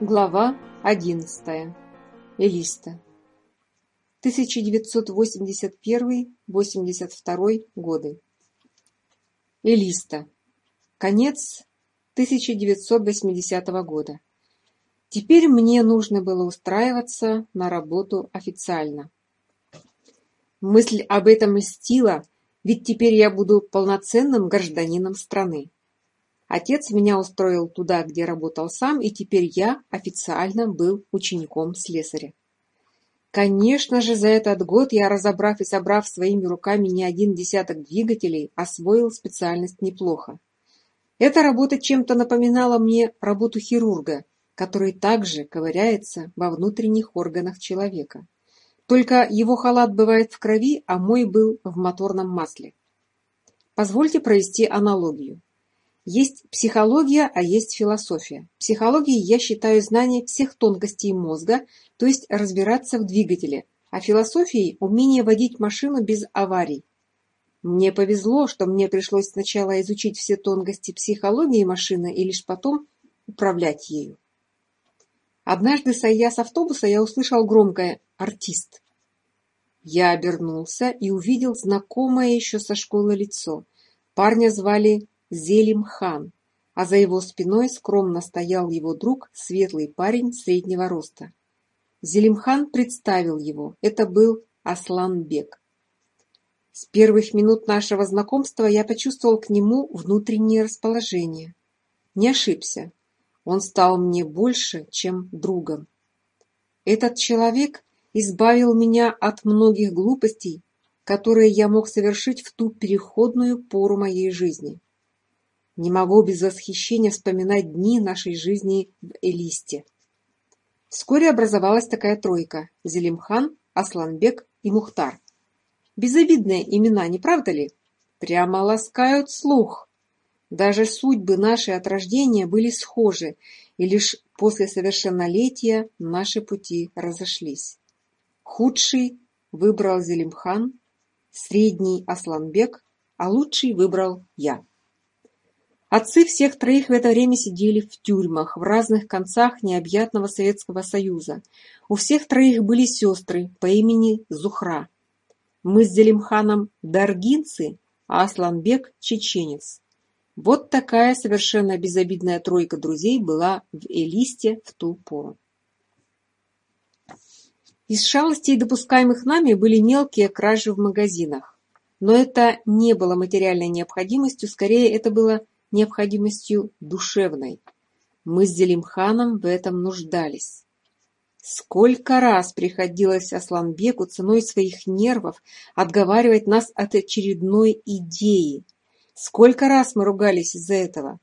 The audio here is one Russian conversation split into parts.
Глава 11. Элиста. 1981-82 годы. Элиста. Конец 1980 года. Теперь мне нужно было устраиваться на работу официально. Мысль об этом льстила, ведь теперь я буду полноценным гражданином страны. Отец меня устроил туда, где работал сам, и теперь я официально был учеником слесаря. Конечно же, за этот год я, разобрав и собрав своими руками не один десяток двигателей, освоил специальность неплохо. Эта работа чем-то напоминала мне работу хирурга, который также ковыряется во внутренних органах человека. Только его халат бывает в крови, а мой был в моторном масле. Позвольте провести аналогию. Есть психология, а есть философия. Психологией я считаю знание всех тонкостей мозга, то есть разбираться в двигателе, а философией – умение водить машину без аварий. Мне повезло, что мне пришлось сначала изучить все тонкости психологии машины и лишь потом управлять ею. Однажды, сойдя с автобуса, я услышал громкое «артист». Я обернулся и увидел знакомое еще со школы лицо. Парня звали Зелимхан, а за его спиной скромно стоял его друг, светлый парень среднего роста. Зелимхан представил его. Это был Аслан-бек. С первых минут нашего знакомства я почувствовал к нему внутреннее расположение. Не ошибся. Он стал мне больше, чем другом. Этот человек избавил меня от многих глупостей, которые я мог совершить в ту переходную пору моей жизни. Не могу без восхищения вспоминать дни нашей жизни в Элисте. Вскоре образовалась такая тройка – Зелимхан, Асланбек и Мухтар. Безобидные имена, не правда ли? Прямо ласкают слух. Даже судьбы нашей от рождения были схожи, и лишь после совершеннолетия наши пути разошлись. Худший выбрал Зелимхан, средний – Асланбек, а лучший выбрал я. Отцы всех троих в это время сидели в тюрьмах, в разных концах необъятного Советского Союза. У всех троих были сестры по имени Зухра. Мы с Зелимханом – даргинцы, а Асланбек – чеченец. Вот такая совершенно безобидная тройка друзей была в Элисте в ту пору. Из шалостей, допускаемых нами, были мелкие кражи в магазинах. Но это не было материальной необходимостью, скорее это было необходимостью душевной. Мы с Зелимханом в этом нуждались. Сколько раз приходилось Асланбеку ценой своих нервов отговаривать нас от очередной идеи. Сколько раз мы ругались из-за этого.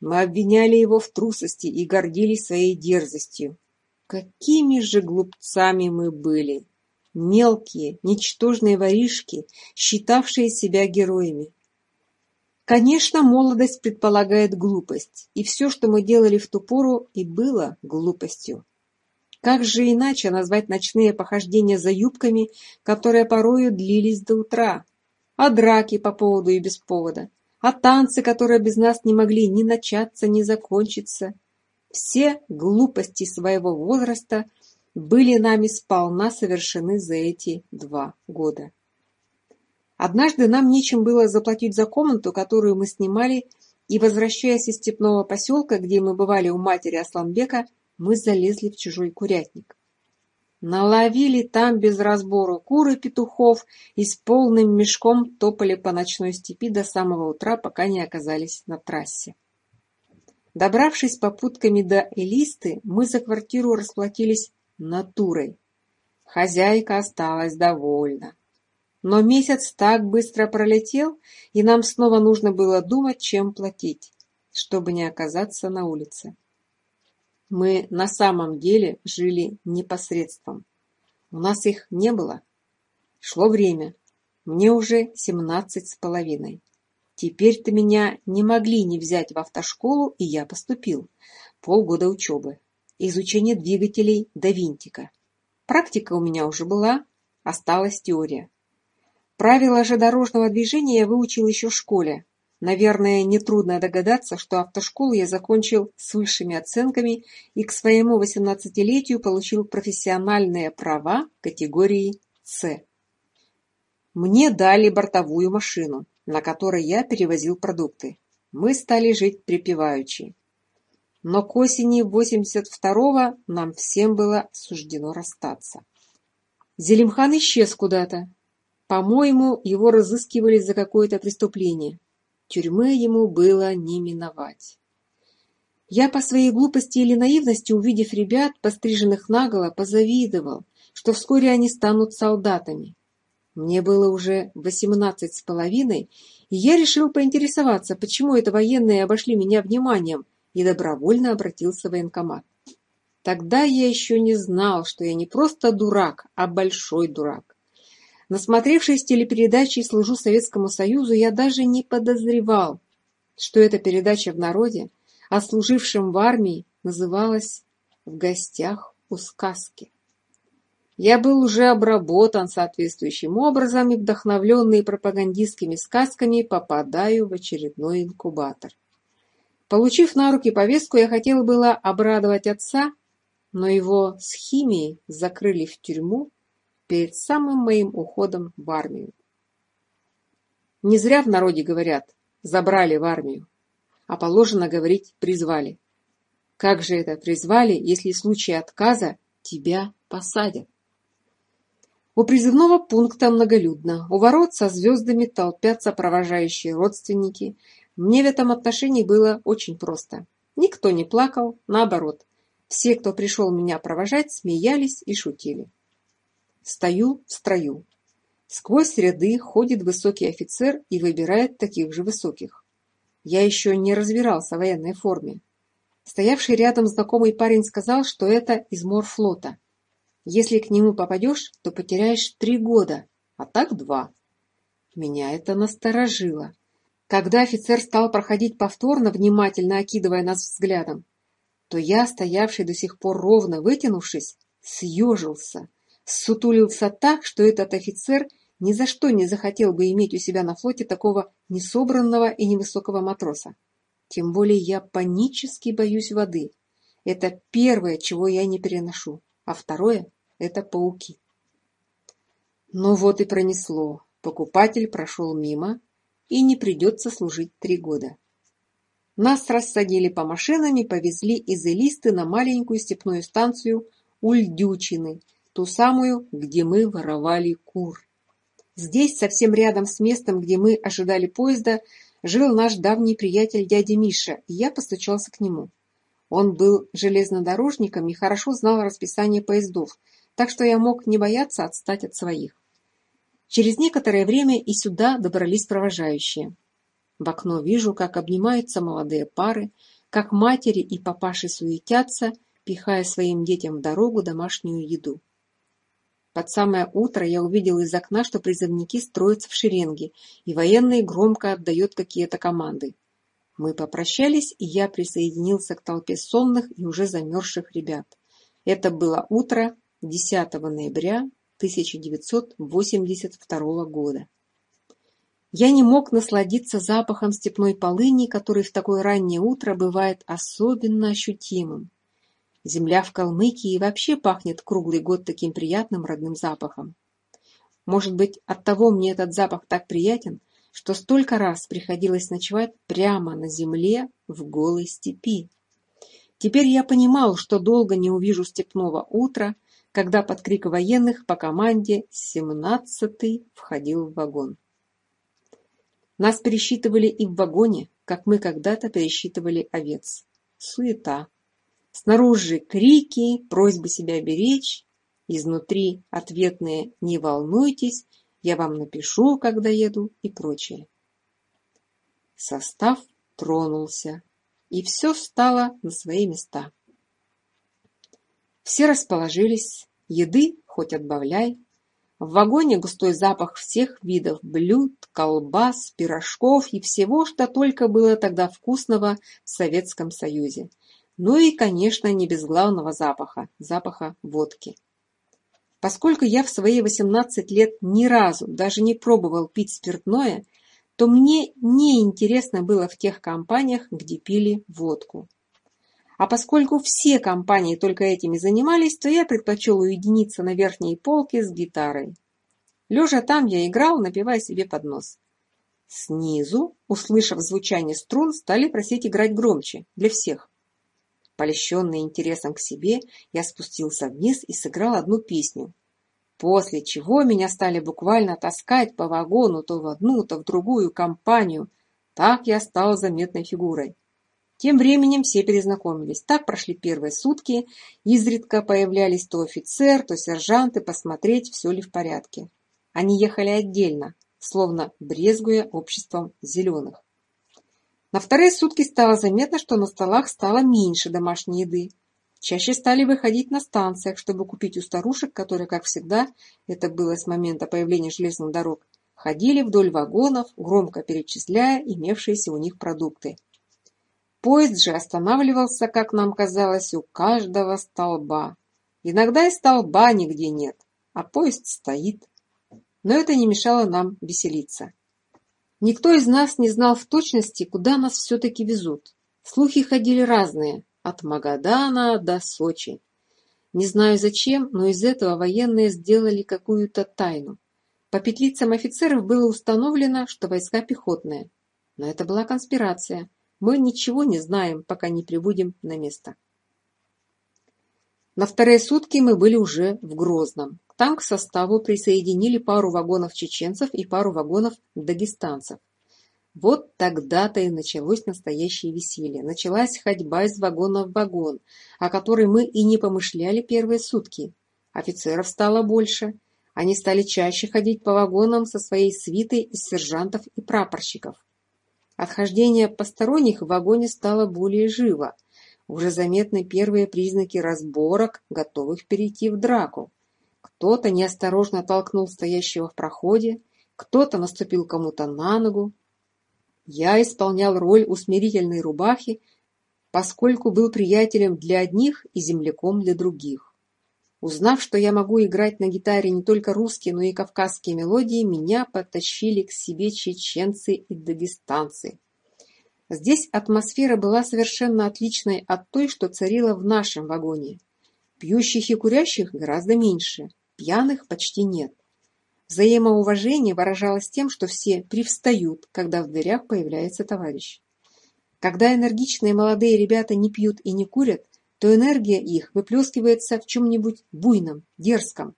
Мы обвиняли его в трусости и гордились своей дерзостью. Какими же глупцами мы были! Мелкие, ничтожные воришки, считавшие себя героями. Конечно, молодость предполагает глупость, и все, что мы делали в ту пору, и было глупостью. Как же иначе назвать ночные похождения за юбками, которые порою длились до утра? А драки по поводу и без повода? А танцы, которые без нас не могли ни начаться, ни закончиться? Все глупости своего возраста были нами сполна совершены за эти два года. Однажды нам нечем было заплатить за комнату, которую мы снимали, и, возвращаясь из степного поселка, где мы бывали у матери Асламбека, мы залезли в чужой курятник. Наловили там без разбору куры петухов и с полным мешком топали по ночной степи до самого утра, пока не оказались на трассе. Добравшись попутками до Элисты, мы за квартиру расплатились натурой. Хозяйка осталась довольна. Но месяц так быстро пролетел, и нам снова нужно было думать, чем платить, чтобы не оказаться на улице. Мы на самом деле жили непосредством. У нас их не было. Шло время. Мне уже семнадцать с половиной. Теперь-то меня не могли не взять в автошколу, и я поступил. Полгода учебы. Изучение двигателей до винтика. Практика у меня уже была, осталась теория. Правила же дорожного движения выучил еще в школе. Наверное, нетрудно догадаться, что автошколу я закончил с высшими оценками и к своему 18-летию получил профессиональные права категории «С». Мне дали бортовую машину, на которой я перевозил продукты. Мы стали жить припеваючи. Но к осени 82-го нам всем было суждено расстаться. Зелимхан исчез куда-то, по-моему, его разыскивали за какое-то преступление. Тюрьмы ему было не миновать. Я по своей глупости или наивности, увидев ребят, постриженных наголо, позавидовал, что вскоре они станут солдатами. Мне было уже восемнадцать с половиной, и я решил поинтересоваться, почему это военные обошли меня вниманием, и добровольно обратился в военкомат. Тогда я еще не знал, что я не просто дурак, а большой дурак насмотревшись телепередачи служу Советскому Союзу, я даже не подозревал, что эта передача в народе, о служившем в армии, называлась «В гостях у сказки». Я был уже обработан соответствующим образом и, вдохновленный пропагандистскими сказками, попадаю в очередной инкубатор. Получив на руки повестку, я хотел было обрадовать отца, но его с химией закрыли в тюрьму перед самым моим уходом в армию. Не зря в народе говорят «забрали в армию», а положено говорить «призвали». Как же это призвали, если в случае отказа тебя посадят? У призывного пункта многолюдно. У ворот со звездами толпятся провожающие родственники. Мне в этом отношении было очень просто. Никто не плакал, наоборот. Все, кто пришел меня провожать, смеялись и шутили. Стою в строю. Сквозь ряды ходит высокий офицер и выбирает таких же высоких. Я еще не разбирался в военной форме. Стоявший рядом знакомый парень сказал, что это измор флота. Если к нему попадешь, то потеряешь три года, а так два. Меня это насторожило. Когда офицер стал проходить повторно, внимательно окидывая нас взглядом, то я, стоявший до сих пор ровно вытянувшись, съежился – Сутулился так, что этот офицер ни за что не захотел бы иметь у себя на флоте такого несобранного и невысокого матроса. Тем более я панически боюсь воды. Это первое, чего я не переношу. А второе – это пауки. Ну вот и пронесло. Покупатель прошел мимо, и не придется служить три года. Нас рассадили по машинам и повезли из Элисты на маленькую степную станцию Ульдючины – ту самую, где мы воровали кур. Здесь, совсем рядом с местом, где мы ожидали поезда, жил наш давний приятель дядя Миша, и я постучался к нему. Он был железнодорожником и хорошо знал расписание поездов, так что я мог не бояться отстать от своих. Через некоторое время и сюда добрались провожающие. В окно вижу, как обнимаются молодые пары, как матери и папаши суетятся, пихая своим детям в дорогу домашнюю еду. Под самое утро я увидел из окна, что призывники строятся в шеренге, и военный громко отдает какие-то команды. Мы попрощались, и я присоединился к толпе сонных и уже замерзших ребят. Это было утро 10 ноября 1982 года. Я не мог насладиться запахом степной полыни, который в такое раннее утро бывает особенно ощутимым. Земля в Калмыкии вообще пахнет круглый год таким приятным родным запахом. Может быть, оттого мне этот запах так приятен, что столько раз приходилось ночевать прямо на земле в голой степи. Теперь я понимал, что долго не увижу степного утра, когда под крик военных по команде «семнадцатый» входил в вагон. Нас пересчитывали и в вагоне, как мы когда-то пересчитывали овец. Суета, Снаружи крики, просьбы себя беречь, изнутри ответные «не волнуйтесь», «я вам напишу, когда еду» и прочее. Состав тронулся, и все стало на свои места. Все расположились, еды хоть отбавляй. В вагоне густой запах всех видов блюд, колбас, пирожков и всего, что только было тогда вкусного в Советском Союзе. Ну и, конечно, не без главного запаха – запаха водки. Поскольку я в свои 18 лет ни разу даже не пробовал пить спиртное, то мне не интересно было в тех компаниях, где пили водку. А поскольку все компании только этими занимались, то я предпочел уединиться на верхней полке с гитарой. Лежа там я играл, напивая себе под нос. Снизу, услышав звучание струн, стали просить играть громче, для всех. Польщенный интересом к себе, я спустился вниз и сыграл одну песню. После чего меня стали буквально таскать по вагону то в одну, то в другую компанию. Так я стал заметной фигурой. Тем временем все перезнакомились. Так прошли первые сутки. Изредка появлялись то офицер, то сержанты посмотреть, все ли в порядке. Они ехали отдельно, словно брезгуя обществом зеленых. На вторые сутки стало заметно, что на столах стало меньше домашней еды. Чаще стали выходить на станциях, чтобы купить у старушек, которые, как всегда, это было с момента появления железных дорог, ходили вдоль вагонов, громко перечисляя имевшиеся у них продукты. Поезд же останавливался, как нам казалось, у каждого столба. Иногда и столба нигде нет, а поезд стоит. Но это не мешало нам веселиться. Никто из нас не знал в точности, куда нас все-таки везут. Слухи ходили разные, от Магадана до Сочи. Не знаю зачем, но из этого военные сделали какую-то тайну. По петлицам офицеров было установлено, что войска пехотные. Но это была конспирация. Мы ничего не знаем, пока не прибудем на место. На вторые сутки мы были уже в Грозном. К танк-составу присоединили пару вагонов чеченцев и пару вагонов дагестанцев. Вот тогда-то и началось настоящее веселье. Началась ходьба из вагона в вагон, о которой мы и не помышляли первые сутки. Офицеров стало больше. Они стали чаще ходить по вагонам со своей свитой из сержантов и прапорщиков. Отхождение посторонних в вагоне стало более живо – уже заметны первые признаки разборок, готовых перейти в драку. Кто-то неосторожно толкнул стоящего в проходе, кто-то наступил кому-то на ногу. Я исполнял роль усмирительной рубахи, поскольку был приятелем для одних и земляком для других. Узнав, что я могу играть на гитаре не только русские, но и кавказские мелодии, меня подтащили к себе чеченцы и дагестанцы. Здесь атмосфера была совершенно отличной от той, что царила в нашем вагоне. Пьющих и курящих гораздо меньше, пьяных почти нет. Взаимоуважение выражалось тем, что все привстают, когда в дверях появляется товарищ. Когда энергичные молодые ребята не пьют и не курят, то энергия их выплескивается в чем-нибудь буйном, дерзком.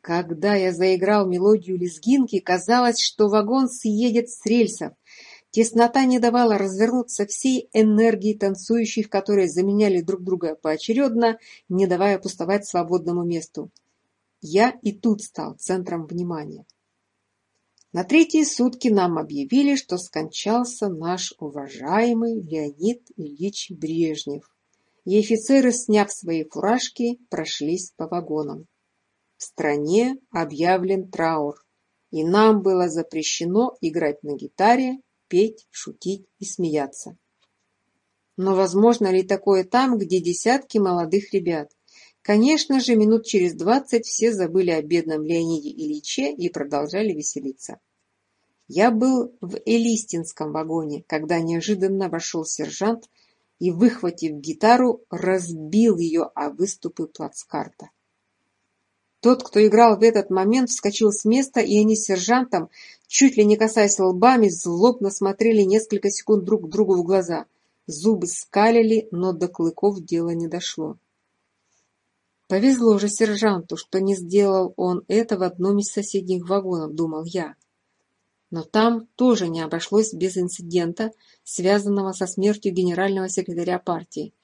Когда я заиграл мелодию лезгинки, казалось, что вагон съедет с рельсов – Теснота не давала развернуться всей энергии танцующих, которые заменяли друг друга поочередно, не давая пустовать свободному месту. Я и тут стал центром внимания. На третьи сутки нам объявили, что скончался наш уважаемый Леонид Ильич Брежнев. И офицеры, сняв свои фуражки, прошлись по вагонам. В стране объявлен траур, и нам было запрещено играть на гитаре петь, шутить и смеяться. Но возможно ли такое там, где десятки молодых ребят? Конечно же, минут через двадцать все забыли о бедном Леониде Ильиче и продолжали веселиться. Я был в Элистинском вагоне, когда неожиданно вошел сержант и, выхватив гитару, разбил ее о выступы плацкарта. Тот, кто играл в этот момент, вскочил с места, и они с сержантом, чуть ли не касаясь лбами, злобно смотрели несколько секунд друг другу в глаза. Зубы скалили, но до клыков дело не дошло. Повезло же сержанту, что не сделал он это в одном из соседних вагонов, думал я. Но там тоже не обошлось без инцидента, связанного со смертью генерального секретаря партии.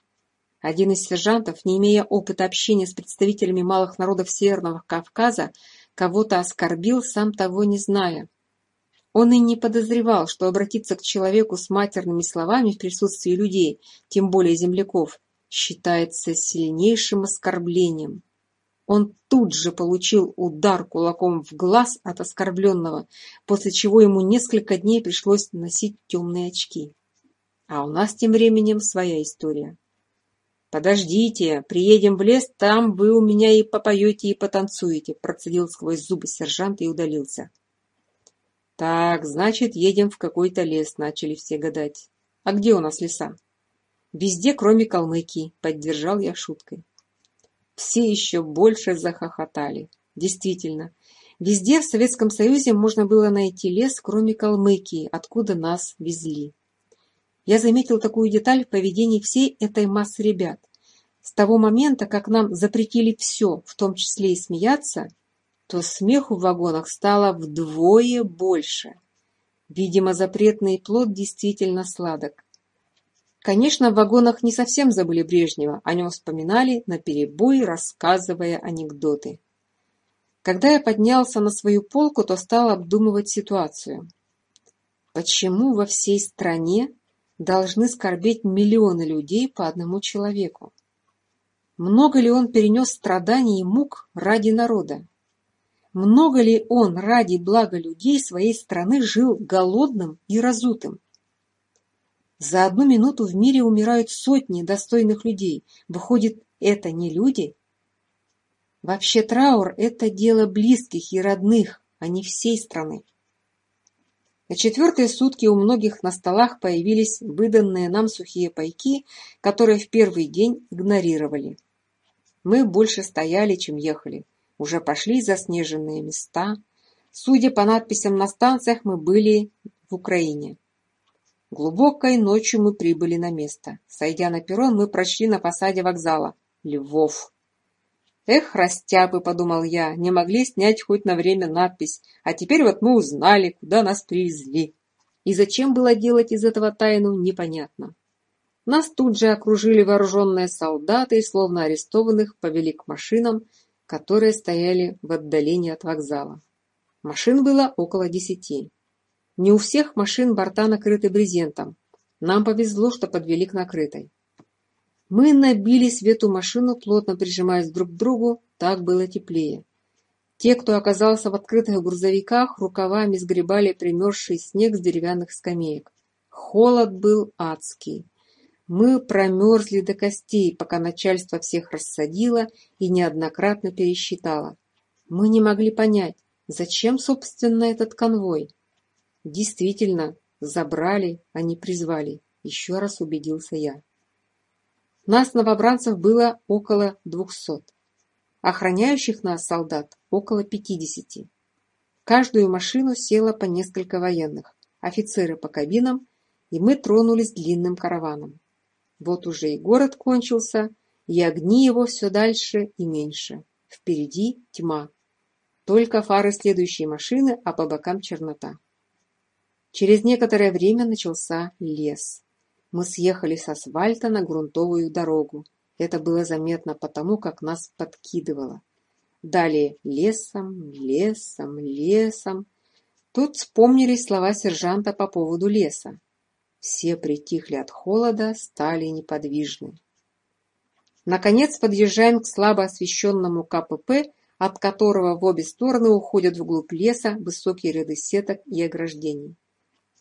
Один из сержантов, не имея опыта общения с представителями малых народов Северного Кавказа, кого-то оскорбил, сам того не зная. Он и не подозревал, что обратиться к человеку с матерными словами в присутствии людей, тем более земляков, считается сильнейшим оскорблением. Он тут же получил удар кулаком в глаз от оскорбленного, после чего ему несколько дней пришлось носить темные очки. А у нас тем временем своя история подождите приедем в лес там вы у меня и попоете и потанцуете процедил сквозь зубы сержант и удалился. Так значит едем в какой то лес начали все гадать. А где у нас леса? Везде кроме калмыкии поддержал я шуткой. Все еще больше захохотали. Действительно везде в советском союзе можно было найти лес кроме калмыкии откуда нас везли я заметил такую деталь в поведении всей этой массы ребят. С того момента, как нам запретили все, в том числе и смеяться, то смеху в вагонах стало вдвое больше. Видимо, запретный плод действительно сладок. Конечно, в вагонах не совсем забыли Брежнева, о нем вспоминали, наперебой рассказывая анекдоты. Когда я поднялся на свою полку, то стал обдумывать ситуацию. Почему во всей стране должны скорбеть миллионы людей по одному человеку. Много ли он перенес страданий и мук ради народа? Много ли он ради блага людей своей страны жил голодным и разутым? За одну минуту в мире умирают сотни достойных людей. Выходит, это не люди? Вообще траур – это дело близких и родных, а не всей страны. На четвертые сутки у многих на столах появились выданные нам сухие пайки, которые в первый день игнорировали. Мы больше стояли, чем ехали. Уже пошли заснеженные места. Судя по надписям на станциях, мы были в Украине. Глубокой ночью мы прибыли на место. Сойдя на перрон, мы прочли на фасаде вокзала «Львов». Эх, растяпы, подумал я, не могли снять хоть на время надпись, а теперь вот мы узнали, куда нас привезли. И зачем было делать из этого тайну, непонятно. Нас тут же окружили вооруженные солдаты и, словно арестованных, повели к машинам, которые стояли в отдалении от вокзала. Машин было около десяти. Не у всех машин борта накрыты брезентом. Нам повезло, что подвели к накрытой. Мы набили свету машину, плотно прижимаясь друг к другу, так было теплее. Те, кто оказался в открытых грузовиках, рукавами сгребали примерзший снег с деревянных скамеек. Холод был адский. Мы промерзли до костей, пока начальство всех рассадило и неоднократно пересчитало. Мы не могли понять, зачем, собственно, этот конвой. Действительно, забрали, а не призвали, еще раз убедился я. Нас, новобранцев, было около двухсот. Охраняющих нас солдат около пятидесяти. В каждую машину село по несколько военных, офицеры по кабинам, и мы тронулись длинным караваном. Вот уже и город кончился, и огни его все дальше и меньше. Впереди тьма. Только фары следующей машины, а по бокам чернота. Через некоторое время начался лес. Мы съехали с асфальта на грунтовую дорогу. Это было заметно потому, как нас подкидывало. Далее лесом, лесом, лесом. Тут вспомнились слова сержанта по поводу леса. Все притихли от холода, стали неподвижны. Наконец подъезжаем к слабо освещенному КПП, от которого в обе стороны уходят вглубь леса высокие ряды сеток и ограждений.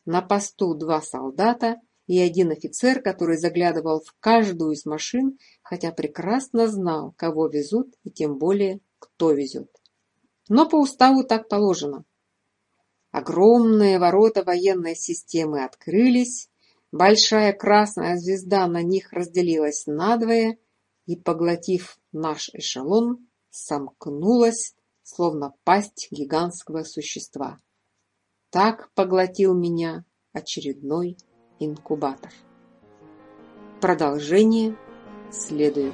На посту два солдата, и один офицер, который заглядывал в каждую из машин, хотя прекрасно знал, кого везут и тем более, кто везет. Но по уставу так положено. Огромные ворота военной системы открылись, большая красная звезда на них разделилась надвое и, поглотив наш эшелон, сомкнулась, словно пасть гигантского существа. Так поглотил меня очередной инкубатор. Продолжение следует.